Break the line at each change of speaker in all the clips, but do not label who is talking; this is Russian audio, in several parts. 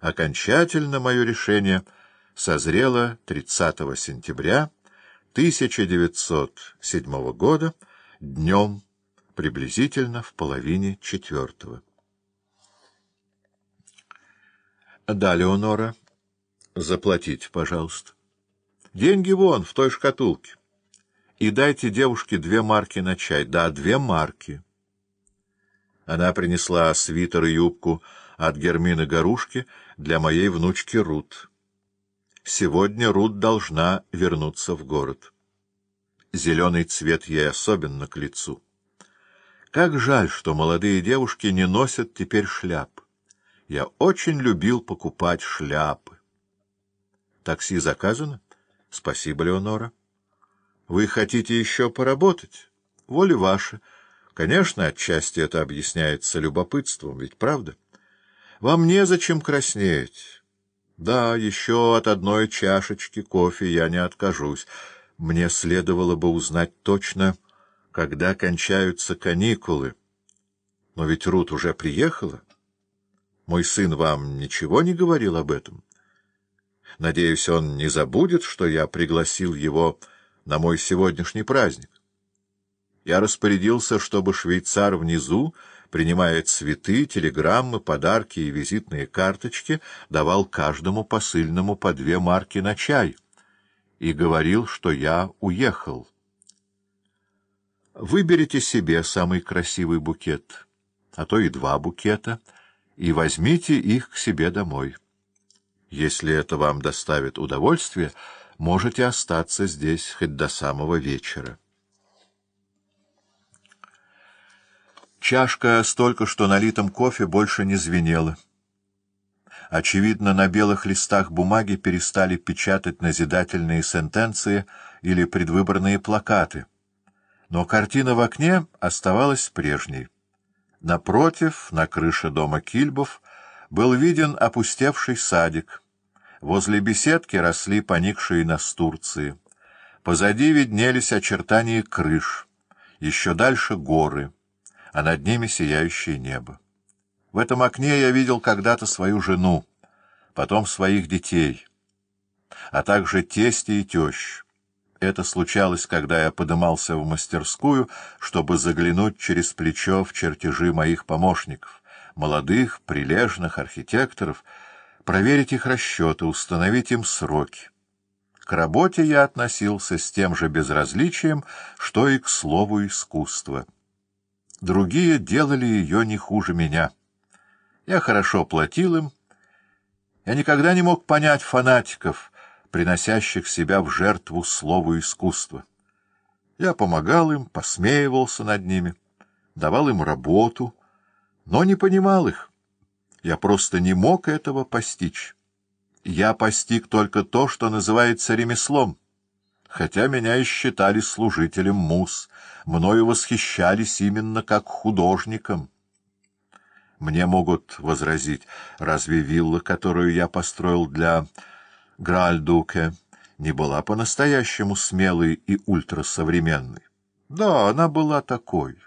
Окончательно мое решение созрело 30 сентября 1907 года днем приблизительно в половине четвертого. Да, Леонора, заплатите, пожалуйста. Деньги вон, в той шкатулке. И дайте девушке две марки на чай. Да, две марки. Она принесла свитер и юбку от Гермины Горушки для моей внучки Рут. Сегодня Рут должна вернуться в город. Зеленый цвет ей особенно к лицу. Как жаль, что молодые девушки не носят теперь шляп. Я очень любил покупать шляпы. Такси заказано? Спасибо, Леонора. Вы хотите еще поработать? Воля ваша. Конечно, отчасти это объясняется любопытством, ведь правда? Вам незачем краснеть. Да, еще от одной чашечки кофе я не откажусь. Мне следовало бы узнать точно, когда кончаются каникулы. Но ведь Рут уже приехала. Мой сын вам ничего не говорил об этом? Надеюсь, он не забудет, что я пригласил его на мой сегодняшний праздник. Я распорядился, чтобы швейцар внизу, принимая цветы, телеграммы, подарки и визитные карточки, давал каждому посыльному по две марки на чай и говорил, что я уехал. Выберите себе самый красивый букет, а то и два букета, и возьмите их к себе домой. Если это вам доставит удовольствие, можете остаться здесь хоть до самого вечера. Чашка с только что налитым кофе больше не звенела. Очевидно, на белых листах бумаги перестали печатать назидательные сентенции или предвыборные плакаты. Но картина в окне оставалась прежней. Напротив, на крыше дома Кильбов, был виден опустевший садик. Возле беседки росли поникшие настурции. Позади виднелись очертания крыш, еще дальше горы — а над ними сияющее небо. В этом окне я видел когда-то свою жену, потом своих детей, а также тестя и тещ. Это случалось, когда я подымался в мастерскую, чтобы заглянуть через плечо в чертежи моих помощников, молодых, прилежных архитекторов, проверить их расчеты, установить им сроки. К работе я относился с тем же безразличием, что и к слову искусства. Другие делали ее не хуже меня. Я хорошо платил им. Я никогда не мог понять фанатиков, приносящих себя в жертву слову искусства. Я помогал им, посмеивался над ними, давал им работу, но не понимал их. Я просто не мог этого постичь. Я постиг только то, что называется ремеслом хотя меня и считали служителем мус, мною восхищались именно как художником. Мне могут возразить, разве вилла, которую я построил для Гральдуке, не была по-настоящему смелой и ультрасовременной? Да, она была такой.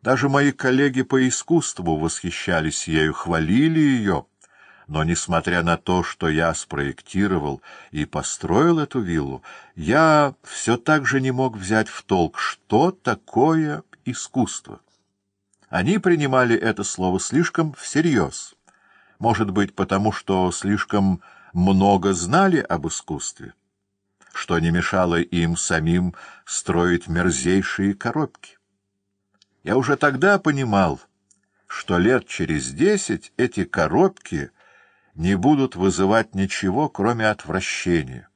Даже мои коллеги по искусству восхищались ею, хвалили ее — но, несмотря на то, что я спроектировал и построил эту виллу, я все так же не мог взять в толк, что такое искусство. Они принимали это слово слишком всерьез. Может быть, потому что слишком много знали об искусстве, что не мешало им самим строить мерзейшие коробки. Я уже тогда понимал, что лет через десять эти коробки — не будут вызывать ничего, кроме отвращения.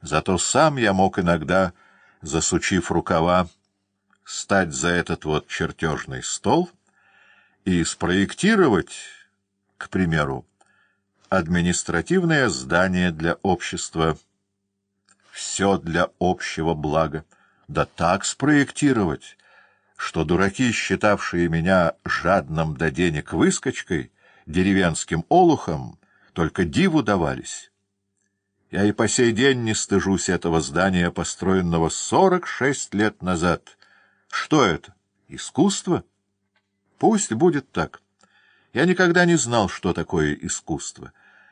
Зато сам я мог иногда, засучив рукава, стать за этот вот чертежный стол и спроектировать, к примеру, административное здание для общества. Все для общего блага. Да так спроектировать, что дураки, считавшие меня жадным до денег выскочкой, деревенским олухам только диву давались. Я и по сей день не стыжусь этого здания, построенного сорок шесть лет назад. Что это? Искусство? Пусть будет так. Я никогда не знал, что такое искусство.